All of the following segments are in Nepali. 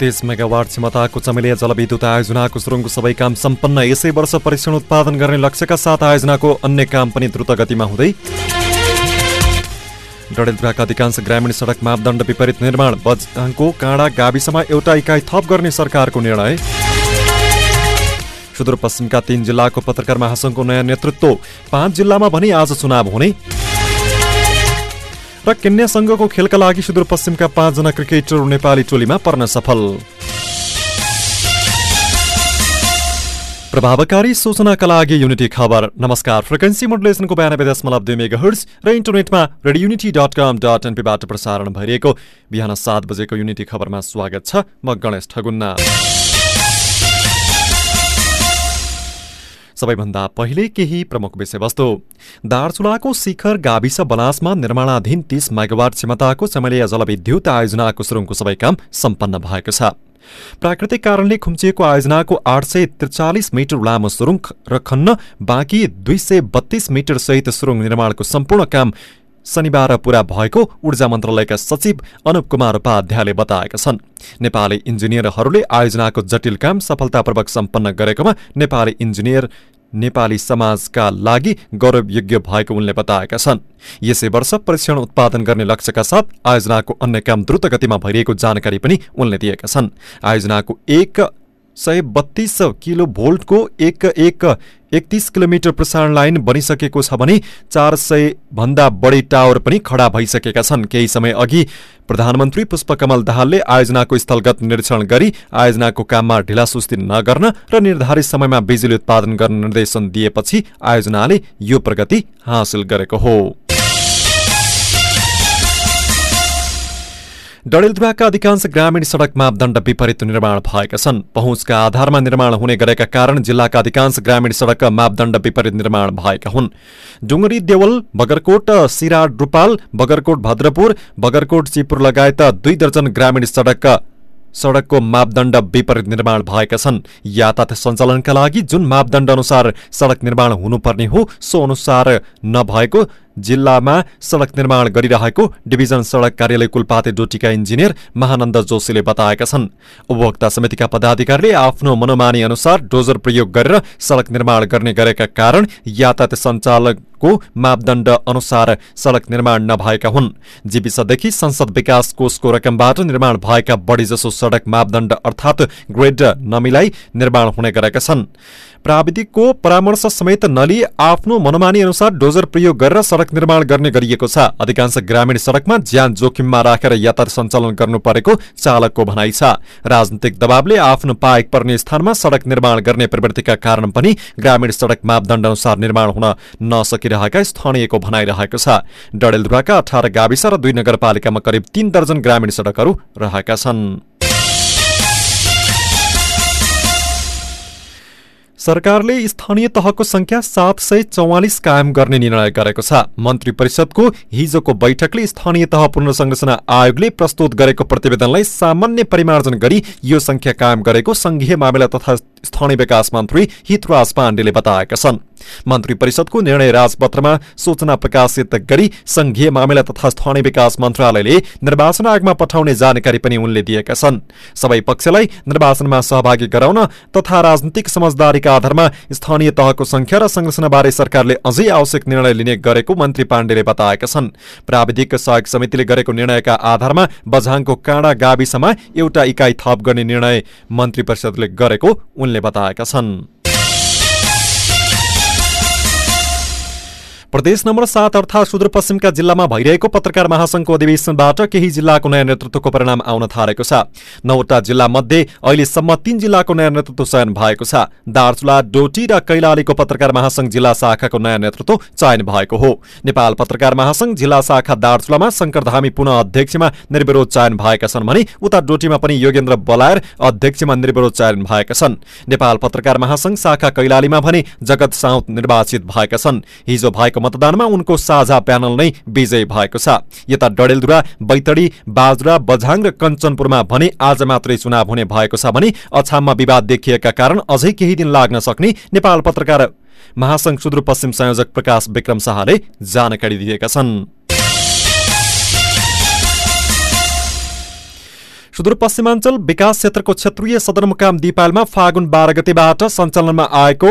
तेइस मेगावाट क्षमताको चमेलिया जलविद्युत आयोजनाको सुरुङको सबै काम सम्पन्न यसै वर्ष परीक्षण उत्पादन गर्ने लक्ष्यका साथ आयोजनाको अन्य काम पनि द्रुत गतिमा हुँदै डडेलधुराका अधिकांश ग्रामीण सडक मापदण्ड विपरीत निर्माण बजाङको काँडा गाविसमा एउटा इकाइ थप गर्ने सरकारको निर्णय। सुदूरपश्चिमका तीन जिल्लाको पत्रकार महासङ्घको नयाँ नेतृत्व पाँच जिल्लामा भने आज चुनाव हुने। र केन्या सङ्घको खेलका लागि सुदूरपश्चिमका पाँचजना क्रिकेटर नेपाली टोलीमा पर्न सफल। प्रभावकारी सूचनाका लागि युनिटी खबर। नमस्कार फ्रिक्वेन्सी मोडुलेसनको बयानब्बे दशमलव दुई मेगा हर्स र इन्टरनेटमा radio unity dot com dot एनपीबाट प्रसारण भइरहेको। बिहान सात बजेको युनिटी खबरमा स्वागत छ म गणेश ठगुन्ना। सबैभन्दा पहिले केही प्रमुख विषयवस्तु। दार्चुलाको शिखर गाविस बनासमा निर्माणाधीन तीस मेगावाट क्षमताको चमेलिया जलविद्युत आयोजनाको सुरुङको सबै काम सम्पन्न भएको छ। प्राकृतिक कारणले खुम्चिएको आयोजनाको आठ सय त्रिचालिस मिटर लामो सुरुङ र खन्न बाँकी दुई सय बत्तीस मिटर सहित सुरुङ निर्माणको सम्पूर्ण काम शनिबार पूरा भएको ऊर्जा मन्त्रालयका सचिव अनुप कुमार उपाध्यायले बताएका छन्। नेपाली इन्जिनियरहरूले आयोजनाको जटिल काम सफलतापूर्वक सम्पन्न गरेकोमा नेपाली इन्जिनियर नेपाली समाजका लागि गौरवयोग्य भएको उनले बताएका छन्। यसै वर्ष परीक्षण उत्पादन गर्ने लक्ष्यका साथ आयोजनाको अन्य काम द्रुत गतिमा भइरहेको जानकारी पनि उनले दिएका छन्। आयोजनाको एक सय बत्तीस किलो भोल्टको एक एक एकतिस किलोमिटर प्रसारण लाइन बनिसकेको छ भने चार सय भन्दा बढी टावर पनि खडा भइसकेका छन्। केही समय अघि प्रधानमन्त्री पुष्पकमल दाहालले आयोजनाको स्थलगत निरीक्षण गरी आयोजनाको काममा ढिलासुस्ती नगर्न र निर्धारित समयमा बिजुली उत्पादन गर्न निर्देशन दिएपछि आयोजनाले यो प्रगति हासिल गरेको हो। डडेलधुराका अधिकांश ग्रामीण सडक मापदण्ड विपरीत निर्माण भएका छन्। पहुँचका आधारमा निर्माण हुने गरेका कारण जिल्लाका अधिकांश ग्रामीण सडक मापदण्ड विपरीत निर्माण भएका हुन्। डुङ्गरी देवल बगरकोट सिरा रूपाल बगरकोट भद्रपुर बगरकोट चिपुर लगायत दुई दर्जन ग्रामीण सडक सडकको मापदण्ड विपरीत निर्माण भएका छन्। यातायात सञ्चालनका लागि जुन मापदण्ड अनुसार सडक निर्माण हुनुपर्ने हो सो अनुसार नभएको जिल्लामा सडक निर्माण गरिरहेको डिभिजन सडक कार्यालय कुलपाते डोटीका इन्जिनियर महानन्द जोशीले बताएका छन्। उपभोक्ता समितिका पदाधिकारीले आफ्नो मनोमानी अनुसार डोजर प्रयोग गरेर सडक निर्माण गर्ने गरेका कारण यातायात सञ्चालकको मापदण्ड अनुसार सडक निर्माण नभएका हुन्। जीविसदेखि संसद विकास कोषको रकमबाट निर्माण भएका बढीजसो सडक मापदण्ड अर्थात् ग्रेड नमिलाई निर्माण हुने गरेका छन्। प्राविधिकको परामर्श समेत नलिई आफ्नो मनोमानी अनुसार डोजर प्रयोग गरेर सडक निर्माण गर्ने गरिएको छ। अधिकांश ग्रामीण सडकमा ज्यान जोखिममा राखेर यातायात सञ्चालन गर्नु परेको चालकको भनाइ छ। राजनीतिक दबावले आफ्नो पाएक पर्ने स्थानमा सडक निर्माण गर्ने प्रवृत्तिका कारण पनि ग्रामीण सडक मापदण्ड अनुसार निर्माण हुन नसकिरहेका स्थानीयको भनाइरहेको छ। डडेलधुराका अठार गाविस र दुई नगरपालिकामा करिब तीन दर्जन ग्रामीण सडकहरू रहेका छन्। सरकारले स्थानीय तहको संख्या सात सय चौवालिस कायम गर्ने निर्णय गरेको छ। मन्त्री परिषदको हिजोको बैठकले स्थानीय तह पुनर्संरचना आयोगले प्रस्तुत गरेको प्रतिवेदनलाई सामान्य परिमार्जन गरी यो संख्या कायम गरेको संघीय मामिला तथा स्थानीय विकास मन्त्री हितराज पाण्डेले बताएका छन्। मन्त्री परिषदको निर्णय राजपत्रमा सूचना प्रकाशित गरी संघीय मामिला तथा स्थानीय विकास मन्त्रालयले निर्वाचन आयोगमा पठाउने जानकारी पनि उनले दिएका छन्। सबै पक्षलाई निर्वाचनमा सहभागी गराउन तथा राजनीतिक समझदारीका आधारमा स्थानीय तहको संख्या र संरचनाबारे सरकारले अझै आवश्यक निर्णय लिने गरेको मन्त्री पाण्डेले बताएका छन्। प्राविधिक सहयोग समितिले गरेको निर्णयका आधारमा बझाङको काँडा गाविसमा एउटा इकाइ थप गर्ने निर्णय मन्त्री परिषदले गरेको उनले बताएका छन् प्रदेश नम्बर सात अर्थात् सुदूरपश्चिमका जिल्लामा भइरहेको पत्रकार महासंघको अधिवेशनबाट केही जिल्लाको नयाँ नेतृत्वको परिणाम आउन थालेको छ। नौवटा जिल्ला मध्ये अहिलेसम्म तीन जिल्लाको नयाँ नेतृत्व चयन भएको छ। दार्चुला डोटी र कैलालीको पत्रकार महासंघ जिल्ला शाखाको नयाँ नेतृत्व चयन भएको हो। नेपाल पत्रकार महासंघ जिल्ला शाखा दार्चुलामा शङ्करधामी पुनः अध्यक्षमा निर्विरोध चयन भएका छन् भने उता डोटीमा पनि योगेन्द्र बलायर अध्यक्षमा निर्विरोध चयन भएका छन्। नेपाल पत्रकार महासंघ शाखा कैलालीमा भने जगत साउत निर्वाचित भएका छन्। हिजो भएको मतदानमा उनको साझा प्यानल नै विजयी भएको छ। यता डडेलधुरा बैतडी बाजुरा बझाङ र कञ्चनपुरमा भने आज मात्रै चुनाव हुने भएको छ भने अछाममा विवाद देखिएका कारण अझै केही दिन लाग्न सक्ने नेपाल पत्रकार महासंघ सुदूरपश्चिम संयोजक प्रकाश विक्रम शाहले जानकारी दिएका छन्। सुदूरपश्चिमाञ्चल विकास क्षेत्रको क्षेत्रीय सदरमुकाम दिपालमा फागुन बाह्र गतिबाट सञ्चालनमा आएको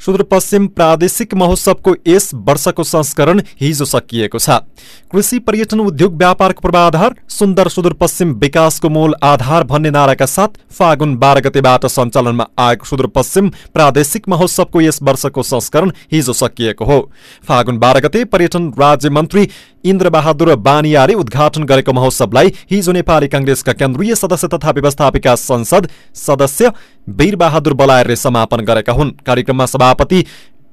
सुदूरपश्चिम प्रादेशिक महोत्सवको यस वर्षको संस्करण हिजो सकिएको छ। कृषि पर्यटन उद्योग व्यापारको पूर्वाधार सुन्दर सुदूरपश्चिम विकासको मूल आधार भन्ने नाराका साथ फागुन बाह्र गतेबाट सञ्चालनमा आएको सुदूरपश्चिम प्रादेशिक महोत्सवको यस वर्षको संस्करण हिजो सकिएको हो। फागुन बाह्र गते पर्यटन राज्य मन्त्री इन्द्रबहादुर बानियाले उद्घाटन गरेको महोत्सवलाई हिजो नेपाली काङ्ग्रेसका केन्द्रीय सदस्य तथा व्यवस्थापिका संसद सदस्य वीरबहादुर बलायरले समापन गरेका हुन्। कार्यक्रममा सभापति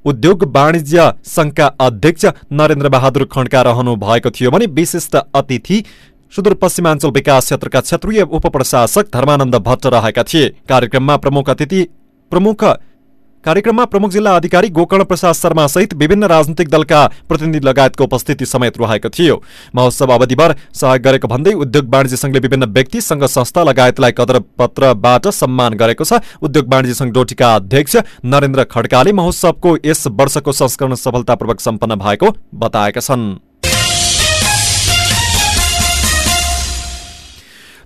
उद्योग वाणिज्य संघका अध्यक्ष नरेन्द्र बहादुर खड्का रहनु भएको थियो भने विशिष्ट अतिथि सुदूरपश्चिमाञ्चल विकास क्षेत्रका क्षेत्रीय उपप्रशासक धर्मानन्द भट्ट रहेका थिए। कार्यक्रममा प्रमुख अतिथि प्रमुख कार्यक्रममा प्रमुख जिल्ला अधिकारी गोकर्ण प्रसाद शर्मा सहित विभिन्न राजनैतिक दलका प्रतिनिधि लगायतको उपस्थिति समेत रहेको थियो। महोत्सव अवधिभर सहयोग गरेको भन्दै उद्योग वाणिज्य संघले विभिन्न व्यक्ति संघ संस्था लगायतलाई कदर पत्रबाट सम्मान गरेको छ। उद्योग वाणिज्य संघ डोटीका अध्यक्ष नरेन्द्र खड्काले महोत्सवको यस वर्षको संस्करण सफलतापूर्वक सम्पन्न भएको बताएका छन्।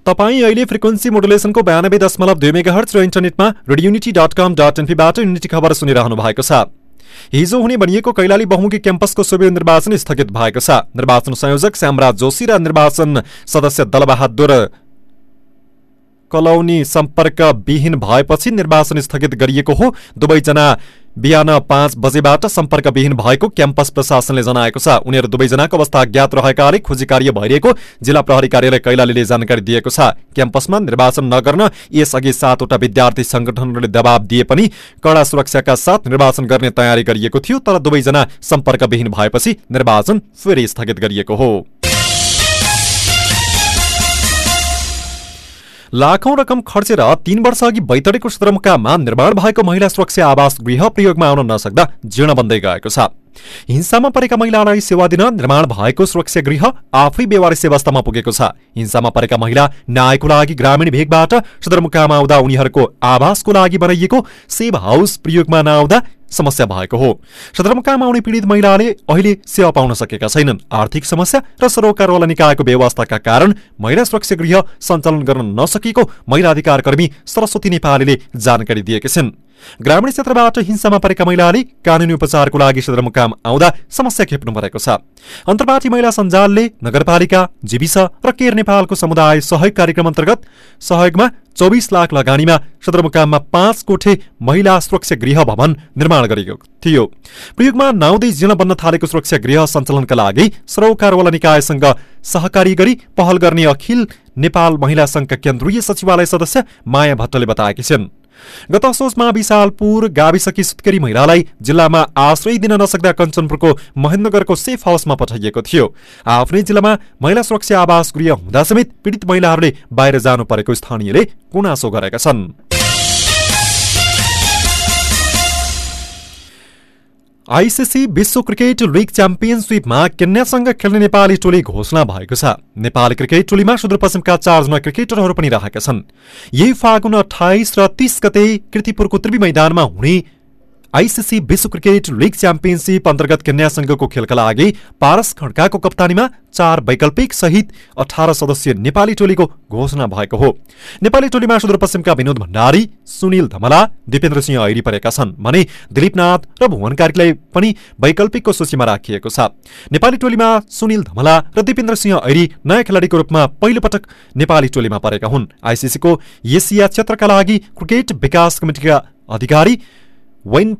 तपाईँ अहिले फ्रिक्वेन्सी मोडुलेसनको बयानब्बे दशमलव दुई मेगा हर्च र इन्टरनेटमा radio unity dot com dot एनपीबाट unity खबर सुनिरहनु भएको छ। हिजो हुने भनिएको कैलाली बहुमुखी क्याम्पसको शिविर निर्वाचन स्थगित भएको छ। निर्वाचन संयोजक श्यामराज जोशी र निर्वाचन सदस्य दलबहादुर कलौनी सम्पर्क विहीन भएपछि निर्वाचन स्थगित गरिएको हो। दुवैजना बिहान पाँच बजेबाट सम्पर्कविहीन भएको क्याम्पस प्रशासनले जनाएको छ। उनीहरू दुवैजनाको अवस्था ज्ञात रहेकाले खोजी कार्य भइरहेको जिल्ला प्रहरी कार्यालय कैलालीले जानकारी दिएको छ। क्याम्पसमा निर्वाचन नगर्न यसअघि सातवटा विद्यार्थी संगठनहरूले दबाव दिए पनि कड़ा सुरक्षाका साथ निर्वाचन गर्ने तयारी गरिएको थियो तर दुवैजना सम्पर्कविहीन भएपछि निर्वाचन फेरि स्थगित गरिएको हो। लाखौं रकम खर्चेर तीन वर्ष अघि बैतडीको सदरमुकाममा निर्माण भएको महिला सुरक्षा आवास गृह प्रयोगमा आउन नसक्दा जीर्ण बन्दै गएको छ। हिंसामा परेका महिलालाई सेवा दिन निर्माण भएको सुरक्षा गृह आफै बेवारिस अवस्थामा पुगेको छ। हिंसामा परेका महिला न्यायको लागि ग्रामीण भेगबाट सदरमुकाम आउँदा उनीहरूको आवासको लागि बनाइएको सेभ हाउस प्रयोगमा नआउँदा समस्या भएको हो। सदरमुकाम आउने पीडित महिलाले अहिले सेवा पाउन सकेका छैनन्। आर्थिक समस्या र सरोकारवाला निकायको व्यवस्थाका कारण महिला सुरक्षा गृह सञ्चालन गर्न नसकेको महिला अधिकार सरस्वती नेपालीले जानकारी दिएकी छिन्। ग्रामीण क्षेत्रबाट हिंसामा परेका महिलाले कानूनी उपचारको लागि सदरमुकाम आउँदा समस्या खेप्नु परेको छ। अन्तर्वार्ती महिला सञ्जालले नगरपालिका जीविस र केयर नेपालको समुदाय सहयोग कार्यक्रम अन्तर्गत सहयोगमा चौबिस लाख लगानीमा सदरमुकाममा पाँच कोठे महिला सुरक्षा गृह भवन निर्माण गरेको थियो। प्रयोगमा नाउँदै जीर्ण बन्न थालेको सुरक्षा गृह सञ्चालनका लागि सरोकारवाला निकायसँग सहकारी गरी पहल गर्ने अखिल नेपाल महिला संघका केन्द्रीय सचिवालय सदस्य माया भट्टले बताएकी छिन्। गत असोजमा विशालपुर गाविसकी सुत्केरी महिलालाई जिल्लामा आश्रय दिन नसक्दा कञ्चनपुरको महेन्द्रगरको सेफ हाउसमा पठाइएको थियो। आफ्नै जिल्लामा महिला सुरक्षा आवास गृह हुँदा समेत पीडित महिलाहरूले बाहिर जानु परेको स्थानीयले गुनासो गरेका छन्। आइसिसी विश्व क्रिकेट लिग च्याम्पियनसिपमा केन्यासँग खेल्ने नेपाली टोली घोषणा भएको छ। नेपाली क्रिकेट टोलीमा सुदूरपश्चिमका चारजना क्रिकेटरहरू पनि रहेका छन्। यही फागुन अठाइस र तीस गते कृतिपुरको त्रिवी मैदानमा हुने आइसिसी विश्व क्रिकेट लिग च्याम्पियनसिप अन्तर्गत केन्यासँगको खेलका लागि पारस खड्काको कप्तानीमा चार वैकल्पिक सहित अठार सदस्यीय नेपाली टोलीको घोषणा भएको हो। नेपाली टोलीमा सुदूरपश्चिमका विनोद भण्डारी सुनिल धमला दिपेन्द्र सिंह ऐरी परेका छन् भने दिलीपनाथ र भुवन कार्कीलाई पनि वैकल्पिकको सूचीमा राखिएको छ। नेपाली टोलीमा सुनिल धमला र दिपेन्द्र सिंह ऐरी नयाँ खेलाडीको रूपमा पहिलो पटक नेपाली टोलीमा परेका हुन्। आइसिसीको एसिया क्षेत्रका लागि क्रिकेट विकास कमिटिका अधिकारी वेन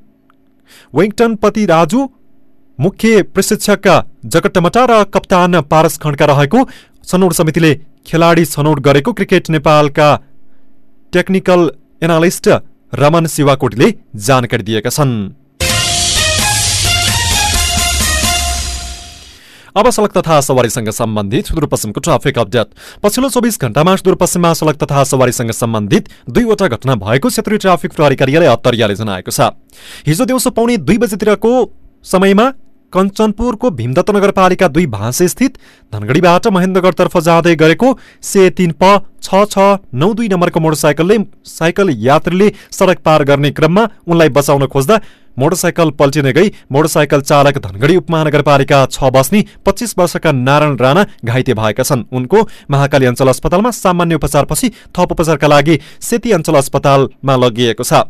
वेङ्टनपति राजु मुख्य प्रशिक्षक जगटमटा र कप्तान पारस खण्डका रहेको छनौट समितिले खेलाडी छनौट गरेको क्रिकेट नेपालका टेक्निकल एनालिस्ट रमन शिवाकोटीले जानकारी दिएका छन्। अब सड़क तथा सवारीसँग सम्बन्धित सुदूरपश्चिमको ट्राफिक अपडेट पछिल्लो चौबिस घण्टामा सुदूरपश्चिममा सड़क तथा सवारीसँग सम्बन्धित दुईवटा घटना भएको क्षेत्रीय ट्राफिक प्रहरी कार्यालय अत्तरियाले जनाएको छ। हिजो दिउँसो पाउने दुई बजेतिरको समयमा कञ्चनपुरको भीमदत्त नगरपालिका दुई भाँसे स्थित धनगढीबाट महेन्द्रगढतर्फ जाँदै गरेको से तीन प छ छ नौ दुई नम्बरको मोटरसाइकलले साइकल यात्रीले सडक पार गर्ने क्रममा उनलाई बचाउन खोज्दा मोटरसाइकल पल्टिने गई मोटरसाइकल चालक धनगढी उपमहानगरपालिका छ बस्ने पच्चिस वर्षका नारायण राणा घाइते भएका छन्। उनको महाकाली अञ्चल अस्पतालमा सामान्य उपचारपछि थप उपचारका लागि सेती अञ्चल अस्पतालमा लगिएको छ।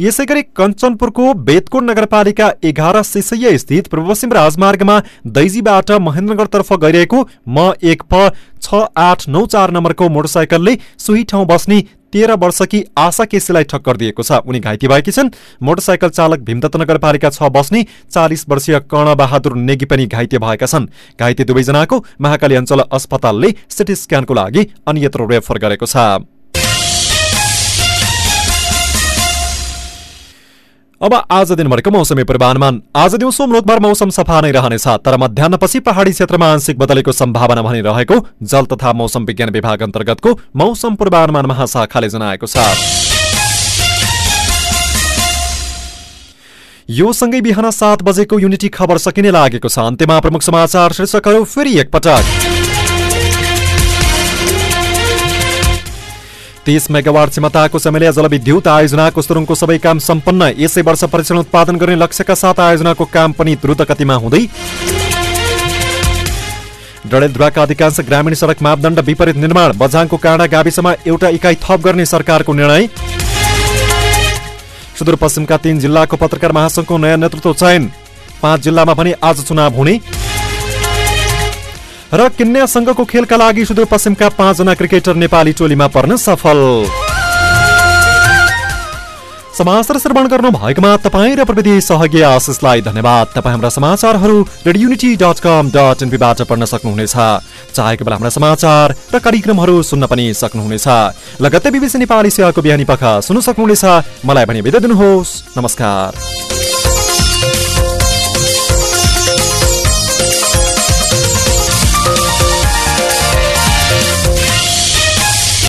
यसै गरी कञ्चनपुरको बेतकोट नगरपालिका एघार सिसैया स्थित पूर्व पश्चिम राजमार्गमा दैजीबाट महेन्द्रगढतर्फ गइरहेको म एक प छ आठ नौ चार नम्बरको मोटरसाइकलले सोही ठाउँ बस्ने तेह्र वर्षकी आशा केसीलाई ठक्कर दिएको छ। उनी घाइते भएकी छन्। मोटरसाइकल चालक भीमदत्त नगरपालिका छ बस्ने चालिस वर्षीय कर्णबहादुर नेगी पनि घाइते भएका छन्। घाइते दुवैजनाको महाकाली अञ्चल अस्पतालले सिटी स्क्यानको लागि अन्यत्र रेफर गरेको छ। अब आज दिनभरिको मौसमी पूर्वानुमान। आज दिउँसो मुलुकभर मौसम सफा नै रहनेछ तर मध्याहपछि पहाडी क्षेत्रमा आंशिक बदलेको सम्भावना भनी रहेको जल तथा मौसम विज्ञान विभाग अन्तर्गतको मौसम पूर्वानुमान महाशाखाले जनाएको छ। यो सँगै बिहान सात बजेको युनिटी खबर सकिने लागेको छ। अन्त्यमा प्रमुख समाचार शीर्षकहरू फेरि एकपटक। तीस मेगावाट क्षमताको समेलिया जलविद्युत आयोजनाको सुरुङको सबै काम सम्पन्न। यसै वर्ष परीक्षण उत्पादन गर्ने लक्ष्यका साथ आयोजनाको काम पनि द्रुत गतिमा हुँदै डडेलधुराका अधिकांश ग्रामीण सडक मापदण्ड विपरीत निर्माण बझाङको काँडा गाविसमा एउटा इकाइ थप गर्ने सरकारको निर्णय। सुदूरपश्चिमका तीन जिल्लाको पत्रकार महासंघको नयाँ नेतृत्व चयन। पाँच जिल्लामा पनि आज चुनाव हुने। र किन्या संघको खेलका लागि सुदूरपश्चिमका पाँचजना क्रिकेटर नेपाली टोलीमा पर्न सफल। समाचार श्रवण गर्नु भएकोमा तपाईँ र प्रविधि सहयोगी आशिषलाई धन्यवाद। तपाईँ हाम्रा समाचारहरू रेडियोनिटी डट कम डट एनपीबाट पढ्न सक्नुहुनेछ। चाहेको बेला हाम्रा समाचार र कार्यक्रमहरू सुन्न पनि सक्नुहुनेछ। लगत्तै बिबिसी नेपाली सेवाको बिहानी पख सुन्न सक्नुहुनेछ। मलाई भने बिदा दिनुहोस्। नमस्कार।